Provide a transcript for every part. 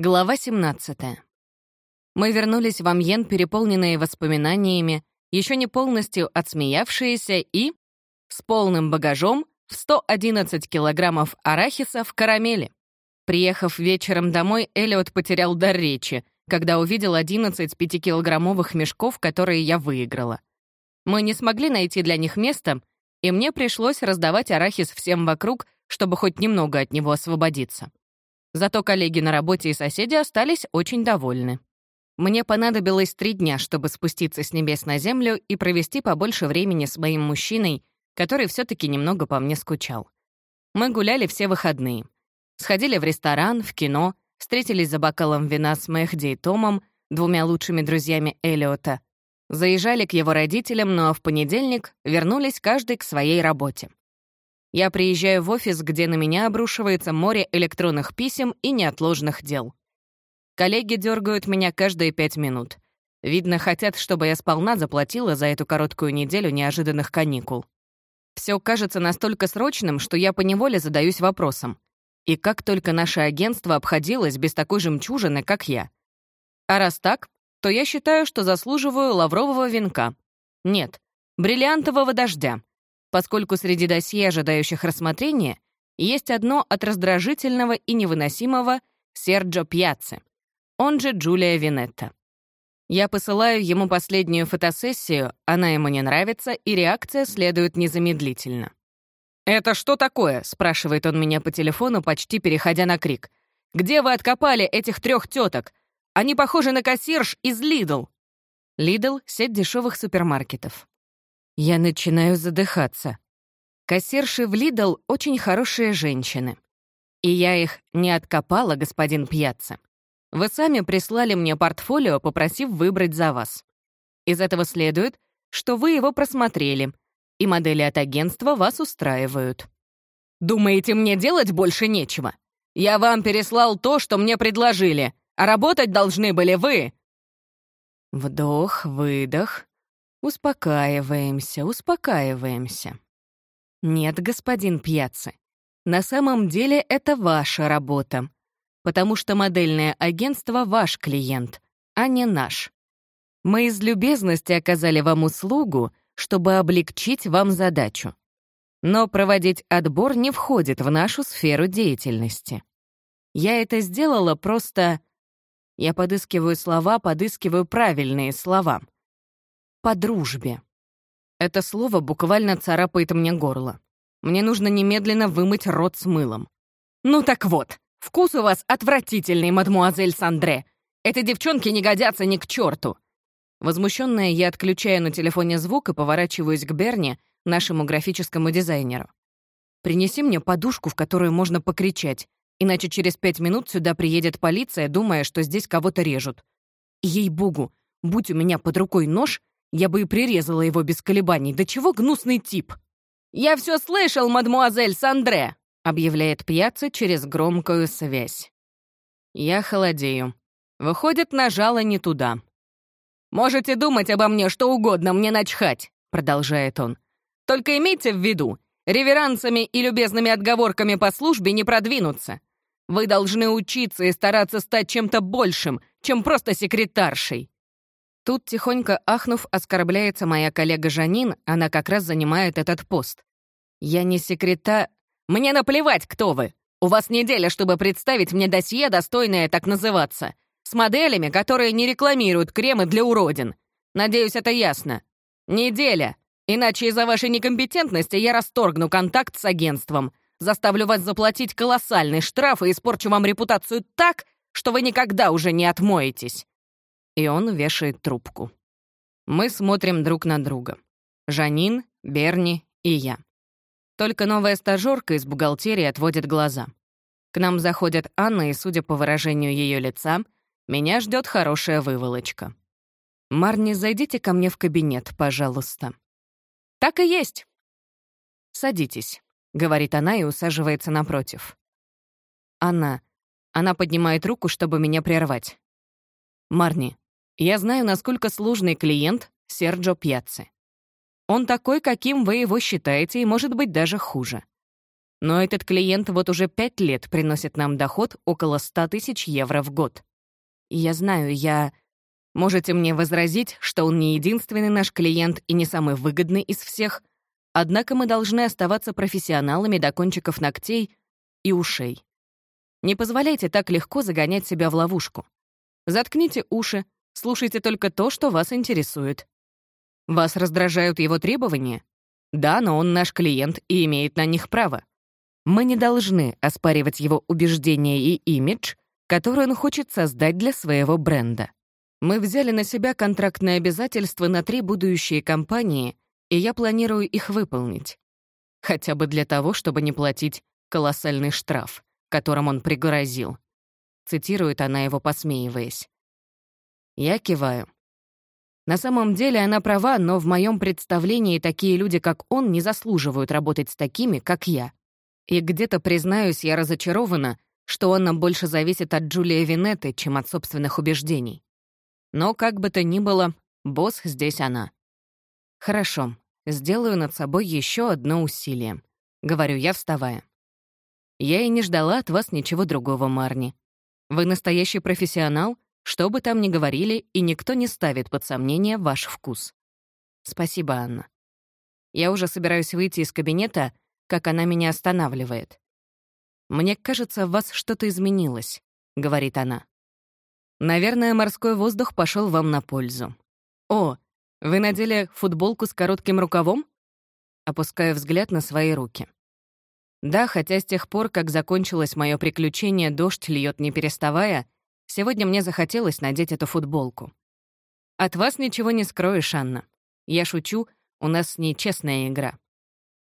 Глава 17. Мы вернулись в Амьен, переполненные воспоминаниями, еще не полностью отсмеявшиеся и с полным багажом в 111 килограммов арахиса в карамели. Приехав вечером домой, Эллиот потерял дар речи, когда увидел 11 пятикилограммовых мешков, которые я выиграла. Мы не смогли найти для них место, и мне пришлось раздавать арахис всем вокруг, чтобы хоть немного от него освободиться. Зато коллеги на работе и соседи остались очень довольны. Мне понадобилось три дня, чтобы спуститься с небес на землю и провести побольше времени с моим мужчиной, который все таки немного по мне скучал. Мы гуляли все выходные. Сходили в ресторан, в кино, встретились за бокалом вина с Мэхди и Томом, двумя лучшими друзьями Элиота, заезжали к его родителям, но в понедельник вернулись каждый к своей работе. Я приезжаю в офис, где на меня обрушивается море электронных писем и неотложных дел. Коллеги дергают меня каждые пять минут. Видно, хотят, чтобы я сполна заплатила за эту короткую неделю неожиданных каникул. Все кажется настолько срочным, что я поневоле задаюсь вопросом. И как только наше агентство обходилось без такой жемчужины, как я? А раз так, то я считаю, что заслуживаю лаврового венка. Нет, бриллиантового дождя, поскольку среди досье, ожидающих рассмотрения, есть одно от раздражительного и невыносимого Серджо Пьяцци, он же Джулия Винетта. Я посылаю ему последнюю фотосессию, она ему не нравится, и реакция следует незамедлительно. «Это что такое?» — спрашивает он меня по телефону, почти переходя на крик. «Где вы откопали этих трех теток? Они похожи на кассирш из Lidl». Lidl — сеть дешевых супермаркетов. Я начинаю задыхаться. Кассирши в Lidl очень хорошие женщины. И я их не откопала, господин Пьяцца. Вы сами прислали мне портфолио, попросив выбрать за вас. Из этого следует, что вы его просмотрели, и модели от агентства вас устраивают. Думаете, мне делать больше нечего? Я вам переслал то, что мне предложили, а работать должны были вы. Вдох, выдох. Успокаиваемся, успокаиваемся. Нет, господин Пьяцци, на самом деле это ваша работа, потому что модельное агентство — ваш клиент, а не наш. Мы из любезности оказали вам услугу, чтобы облегчить вам задачу. Но проводить отбор не входит в нашу сферу деятельности. Я это сделала просто... Я подыскиваю слова, подыскиваю правильные слова — по дружбе. Это слово буквально царапает мне горло. Мне нужно немедленно вымыть рот с мылом. «Ну так вот, вкус у вас отвратительный, мадмуазель Сандре. Эти девчонки не годятся ни к черту. Возмущенная, я отключаю на телефоне звук и поворачиваюсь к Берни, нашему графическому дизайнеру. «Принеси мне подушку, в которую можно покричать, иначе через пять минут сюда приедет полиция, думая, что здесь кого-то режут. Ей-богу, будь у меня под рукой нож, я бы и прирезала его без колебаний. Да чего гнусный тип? «Я все слышал, мадмуазель Сандре!» — объявляет пьяца через громкую связь. Я холодею. Выходит, нажала не туда. «Можете думать обо мне что угодно, мне начхать», — продолжает он. «Только имейте в виду, реверансами и любезными отговорками по службе не продвинуться. Вы должны учиться и стараться стать чем-то большим, чем просто секретаршей. Тут, тихонько ахнув, оскорбляется моя коллега Жанин, она как раз занимает этот пост. «Я не секретарь...» «Мне наплевать, кто вы! У вас неделя, чтобы представить мне досье, достойное так называться, с моделями, которые не рекламируют кремы для уродин. Надеюсь, это ясно. Неделя. Иначе из-за вашей некомпетентности я расторгну контакт с агентством, заставлю вас заплатить колоссальный штраф и испорчу вам репутацию так, что вы никогда уже не отмоетесь и он вешает трубку. Мы смотрим друг на друга. Жанин, Берни и я. Только новая стажёрка из бухгалтерии отводит глаза. К нам заходит Анна, и, судя по выражению ее лица, меня ждет хорошая выволочка. «Марни, зайдите ко мне в кабинет, пожалуйста». «Так и есть». «Садитесь», — говорит она и усаживается напротив. «Анна». Она поднимает руку, чтобы меня прервать. «Марни, я знаю, насколько сложный клиент Серджо Пьяцци. Он такой, каким вы его считаете, и, может быть, даже хуже. Но этот клиент вот уже пять лет приносит нам доход около 100 тысяч евро в год. Я знаю, я... Можете мне возразить, что он не единственный наш клиент и не самый выгодный из всех, однако мы должны оставаться профессионалами до кончиков ногтей и ушей. Не позволяйте так легко загонять себя в ловушку. Заткните уши, слушайте только то, что вас интересует. Вас раздражают его требования? Да, но он наш клиент и имеет на них право. Мы не должны оспаривать его убеждения и имидж, который он хочет создать для своего бренда. Мы взяли на себя контрактные обязательства на три будущие компании, и я планирую их выполнить. Хотя бы для того, чтобы не платить колоссальный штраф, которым он пригрозил. Цитирует она его, посмеиваясь. Я киваю. На самом деле она права, но в моем представлении такие люди, как он, не заслуживают работать с такими, как я. И где-то, признаюсь, я разочарована, что он нам больше зависит от Джулии Винетты, чем от собственных убеждений. Но как бы то ни было, босс здесь она. Хорошо, сделаю над собой еще одно усилие. Говорю я, вставая. Я и не ждала от вас ничего другого, Марни. Вы настоящий профессионал, что бы там ни говорили, и никто не ставит под сомнение ваш вкус. Спасибо, Анна. Я уже собираюсь выйти из кабинета, как она меня останавливает. «Мне кажется, в вас что-то изменилось», — говорит она. «Наверное, морской воздух пошел вам на пользу. О, вы надели футболку с коротким рукавом?» Опускаю взгляд на свои руки. Да, хотя с тех пор, как закончилось мое приключение, дождь льет не переставая, сегодня мне захотелось надеть эту футболку. От вас ничего не скроешь, Анна. Я шучу, у нас с ней честная игра.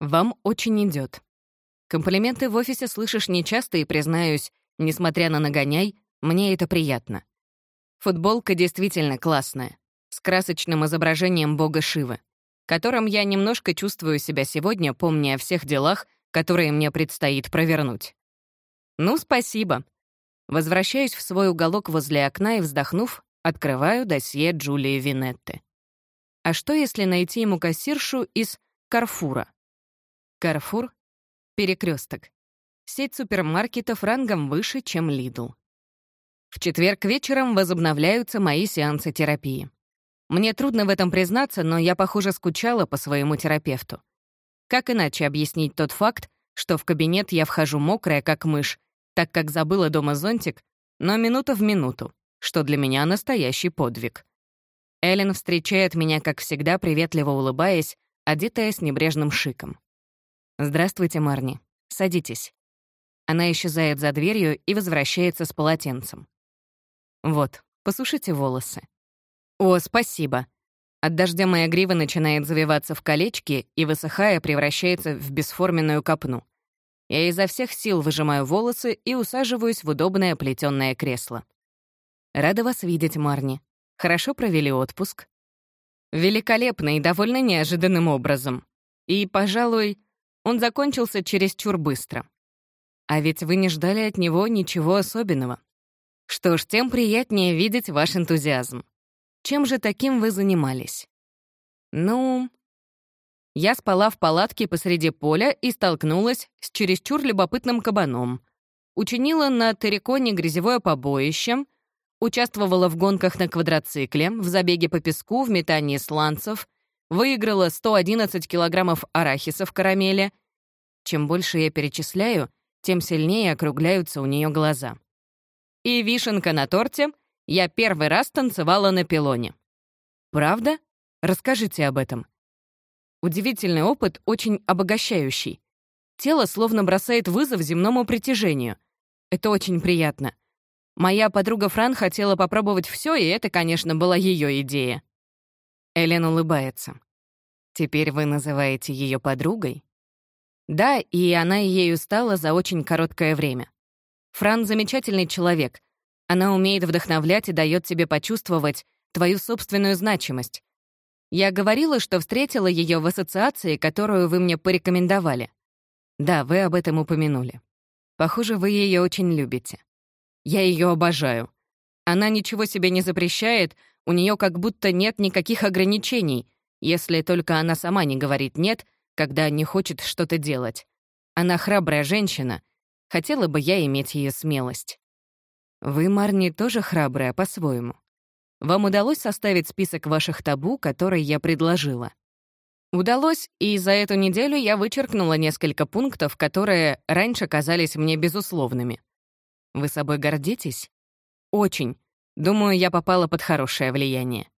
Вам очень идет. Комплименты в офисе слышишь нечасто и, признаюсь, несмотря на нагоняй, мне это приятно. Футболка действительно классная, с красочным изображением бога Шивы, которым я немножко чувствую себя сегодня, помня о всех делах, которые мне предстоит провернуть. Ну, спасибо. Возвращаюсь в свой уголок возле окна и, вздохнув, открываю досье Джулии Винетты. А что, если найти ему кассиршу из Карфура? Карфур — перекресток. Сеть супермаркетов рангом выше, чем Лидл. В четверг вечером возобновляются мои сеансы терапии. Мне трудно в этом признаться, но я, похоже, скучала по своему терапевту. Как иначе объяснить тот факт, что в кабинет я вхожу мокрая, как мышь, так как забыла дома зонтик, но минута в минуту, что для меня настоящий подвиг. Эллен встречает меня, как всегда, приветливо улыбаясь, одетая с небрежным шиком. «Здравствуйте, Марни. Садитесь». Она исчезает за дверью и возвращается с полотенцем. «Вот, посушите волосы». «О, спасибо». От дождя моя грива начинает завиваться в колечки и, высыхая, превращается в бесформенную копну. Я изо всех сил выжимаю волосы и усаживаюсь в удобное плетённое кресло. «Рада вас видеть, Марни. Хорошо провели отпуск?» «Великолепно и довольно неожиданным образом. И, пожалуй, он закончился чересчур быстро. А ведь вы не ждали от него ничего особенного. Что ж, тем приятнее видеть ваш энтузиазм. Чем же таким вы занимались? Ну, я спала в палатке посреди поля и столкнулась с чересчур любопытным кабаном. Учинила на Терриконе грязевое побоище, участвовала в гонках на квадроцикле, в забеге по песку, в метании сланцев, выиграла 111 килограммов арахиса в карамели. Чем больше я перечисляю, тем сильнее округляются у нее глаза. И вишенка на торте — я первый раз танцевала на пилоне. Правда? Расскажите об этом. Удивительный опыт, очень обогащающий. Тело словно бросает вызов земному притяжению. Это очень приятно. Моя подруга Фран хотела попробовать все, и это, конечно, была ее идея. Элен улыбается. «Теперь вы называете ее подругой?» Да, и она ею стала за очень короткое время. Фран — замечательный человек. Она умеет вдохновлять и дает тебе почувствовать твою собственную значимость. Я говорила, что встретила ее в ассоциации, которую вы мне порекомендовали. Да, вы об этом упомянули. Похоже, вы ее очень любите. Я ее обожаю. Она ничего себе не запрещает, у нее как будто нет никаких ограничений, если только она сама не говорит «нет», когда не хочет что-то делать. Она храбрая женщина. Хотела бы я иметь ее смелость. Вы, Марни, тоже храбрая по-своему. Вам удалось составить список ваших табу, которые я предложила? Удалось, и за эту неделю я вычеркнула несколько пунктов, которые раньше казались мне безусловными. Вы собой гордитесь? Очень. Думаю, я попала под хорошее влияние.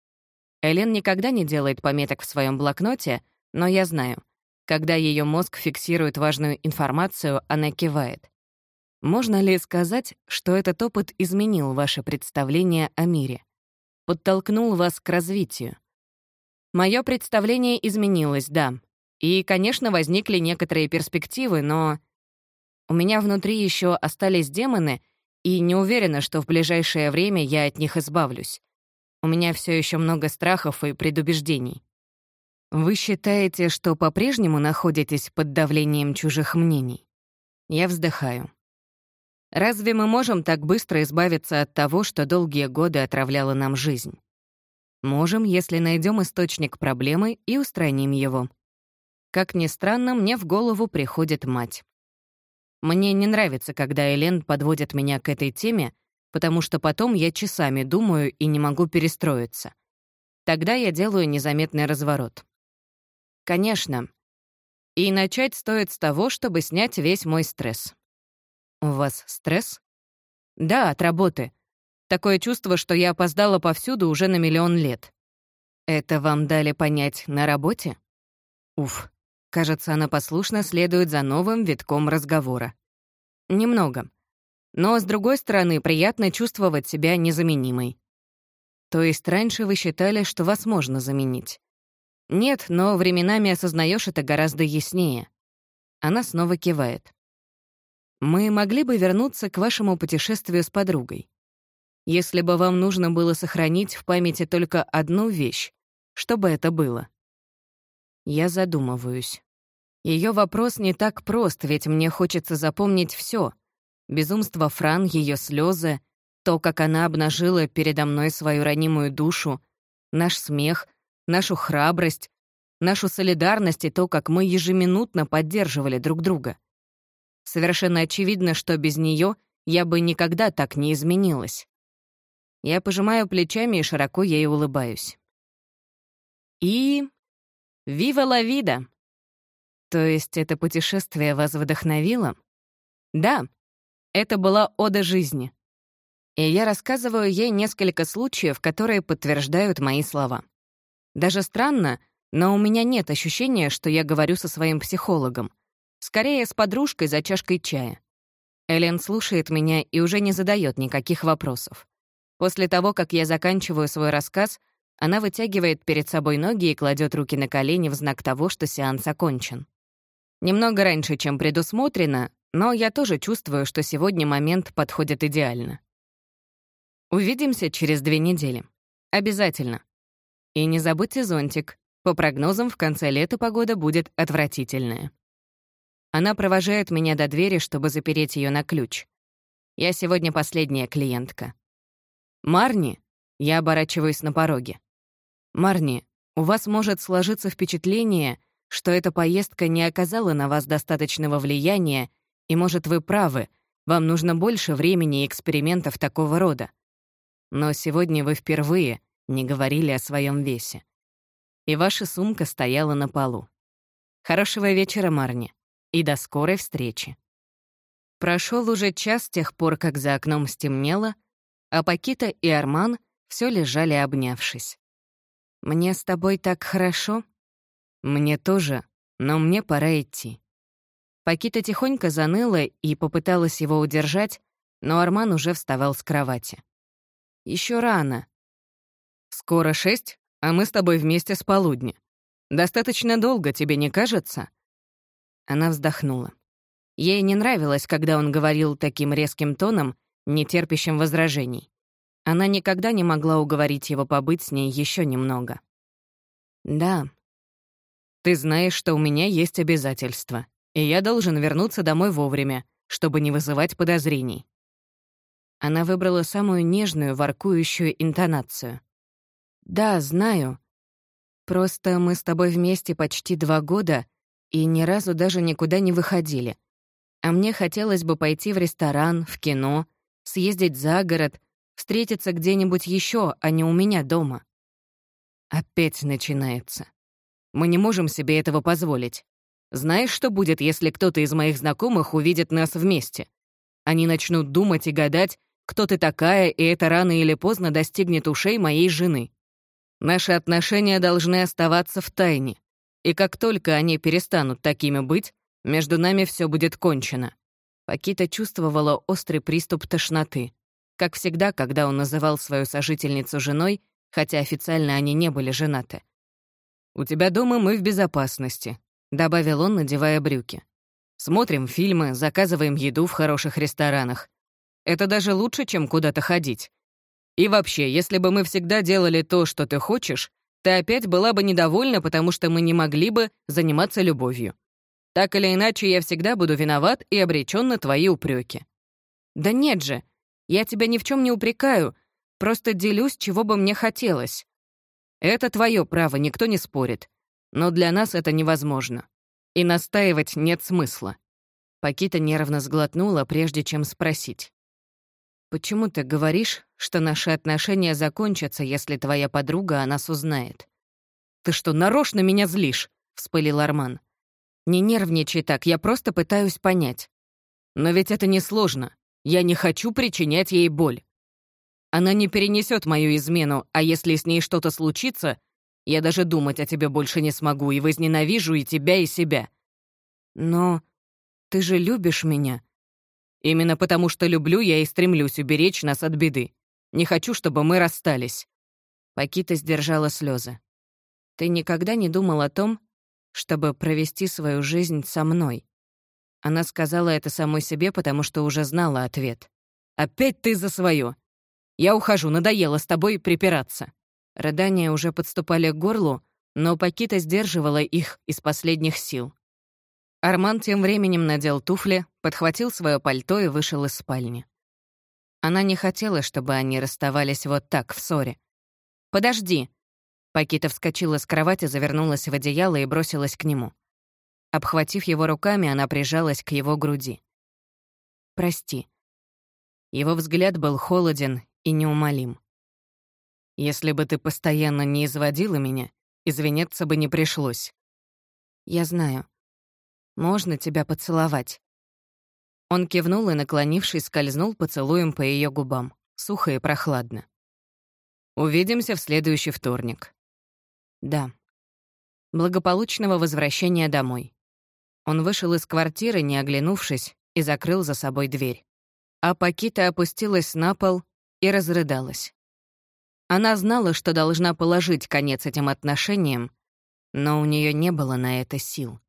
Элен никогда не делает пометок в своем блокноте, но я знаю, когда ее мозг фиксирует важную информацию, она кивает. Можно ли сказать, что этот опыт изменил ваше представление о мире? Подтолкнул вас к развитию? Мое представление изменилось, да. И, конечно, возникли некоторые перспективы, но... У меня внутри еще остались демоны, и не уверена, что в ближайшее время я от них избавлюсь. У меня все еще много страхов и предубеждений. Вы считаете, что по-прежнему находитесь под давлением чужих мнений? Я вздыхаю. Разве мы можем так быстро избавиться от того, что долгие годы отравляло нам жизнь? Можем, если найдем источник проблемы и устраним его. Как ни странно, мне в голову приходит мать. Мне не нравится, когда Элен подводит меня к этой теме, потому что потом я часами думаю и не могу перестроиться. Тогда я делаю незаметный разворот. Конечно. И начать стоит с того, чтобы снять весь мой стресс. «У вас стресс?» «Да, от работы. Такое чувство, что я опоздала повсюду уже на миллион лет». «Это вам дали понять на работе?» Уф, кажется, она послушно следует за новым витком разговора. Немного. Но, с другой стороны, приятно чувствовать себя незаменимой. То есть раньше вы считали, что вас можно заменить? Нет, но временами осознаешь это гораздо яснее. Она снова кивает. Мы могли бы вернуться к вашему путешествию с подругой. Если бы вам нужно было сохранить в памяти только одну вещь, что бы это было? Я задумываюсь. Ее вопрос не так прост, ведь мне хочется запомнить все: Безумство Фран, ее слезы, то, как она обнажила передо мной свою ранимую душу, наш смех, нашу храбрость, нашу солидарность и то, как мы ежеминутно поддерживали друг друга. Совершенно очевидно, что без нее я бы никогда так не изменилась. Я пожимаю плечами и широко ей улыбаюсь. И... Вива ла вида! То есть это путешествие вас вдохновило? Да, это была ода жизни. И я рассказываю ей несколько случаев, которые подтверждают мои слова. Даже странно, но у меня нет ощущения, что я говорю со своим психологом. Скорее, с подружкой за чашкой чая. Элен слушает меня и уже не задает никаких вопросов. После того, как я заканчиваю свой рассказ, она вытягивает перед собой ноги и кладет руки на колени в знак того, что сеанс окончен. Немного раньше, чем предусмотрено, но я тоже чувствую, что сегодня момент подходит идеально. Увидимся через две недели. Обязательно. И не забудьте зонтик. По прогнозам, в конце лета погода будет отвратительная. Она провожает меня до двери, чтобы запереть ее на ключ. Я сегодня последняя клиентка. «Марни!» — я оборачиваюсь на пороге. «Марни, у вас может сложиться впечатление, что эта поездка не оказала на вас достаточного влияния, и, может, вы правы, вам нужно больше времени и экспериментов такого рода. Но сегодня вы впервые не говорили о своем весе. И ваша сумка стояла на полу. Хорошего вечера, Марни и до скорой встречи. Прошел уже час с тех пор, как за окном стемнело, а Пакита и Арман все лежали обнявшись. «Мне с тобой так хорошо?» «Мне тоже, но мне пора идти». Пакита тихонько заныла и попыталась его удержать, но Арман уже вставал с кровати. Еще рано». «Скоро шесть, а мы с тобой вместе с полудня. Достаточно долго, тебе не кажется?» Она вздохнула. Ей не нравилось, когда он говорил таким резким тоном, не терпящим возражений. Она никогда не могла уговорить его побыть с ней еще немного. «Да. Ты знаешь, что у меня есть обязательства, и я должен вернуться домой вовремя, чтобы не вызывать подозрений». Она выбрала самую нежную, воркующую интонацию. «Да, знаю. Просто мы с тобой вместе почти два года, и ни разу даже никуда не выходили. А мне хотелось бы пойти в ресторан, в кино, съездить за город, встретиться где-нибудь еще, а не у меня дома. Опять начинается. Мы не можем себе этого позволить. Знаешь, что будет, если кто-то из моих знакомых увидит нас вместе? Они начнут думать и гадать, кто ты такая, и это рано или поздно достигнет ушей моей жены. Наши отношения должны оставаться в тайне. И как только они перестанут такими быть, между нами все будет кончено. Пакита чувствовала острый приступ тошноты. Как всегда, когда он называл свою сожительницу женой, хотя официально они не были женаты. «У тебя дома мы в безопасности», — добавил он, надевая брюки. «Смотрим фильмы, заказываем еду в хороших ресторанах. Это даже лучше, чем куда-то ходить. И вообще, если бы мы всегда делали то, что ты хочешь, ты опять была бы недовольна, потому что мы не могли бы заниматься любовью. Так или иначе, я всегда буду виноват и обречен на твои упреки. Да нет же, я тебя ни в чем не упрекаю, просто делюсь, чего бы мне хотелось. Это твое право, никто не спорит. Но для нас это невозможно. И настаивать нет смысла. Пакита нервно сглотнула, прежде чем спросить. «Почему ты говоришь, что наши отношения закончатся, если твоя подруга о нас узнает?» «Ты что, нарочно меня злишь?» — вспылил Арман. «Не нервничай так, я просто пытаюсь понять. Но ведь это несложно. Я не хочу причинять ей боль. Она не перенесет мою измену, а если с ней что-то случится, я даже думать о тебе больше не смогу и возненавижу и тебя, и себя. Но ты же любишь меня. Именно потому что люблю, я и стремлюсь уберечь нас от беды. Не хочу, чтобы мы расстались». Пакита сдержала слезы. «Ты никогда не думал о том, чтобы провести свою жизнь со мной?» Она сказала это самой себе, потому что уже знала ответ. «Опять ты за свое. Я ухожу, надоело с тобой припираться». Рыдания уже подступали к горлу, но Пакита сдерживала их из последних сил. Арман тем временем надел туфли, подхватил свое пальто и вышел из спальни. Она не хотела, чтобы они расставались вот так, в ссоре. «Подожди!» Пакита вскочила с кровати, завернулась в одеяло и бросилась к нему. Обхватив его руками, она прижалась к его груди. «Прости». Его взгляд был холоден и неумолим. «Если бы ты постоянно не изводила меня, извиняться бы не пришлось». «Я знаю. Можно тебя поцеловать?» Он кивнул и, наклонившись, скользнул поцелуем по ее губам, сухо и прохладно. «Увидимся в следующий вторник». «Да». Благополучного возвращения домой. Он вышел из квартиры, не оглянувшись, и закрыл за собой дверь. А Пакита опустилась на пол и разрыдалась. Она знала, что должна положить конец этим отношениям, но у нее не было на это сил.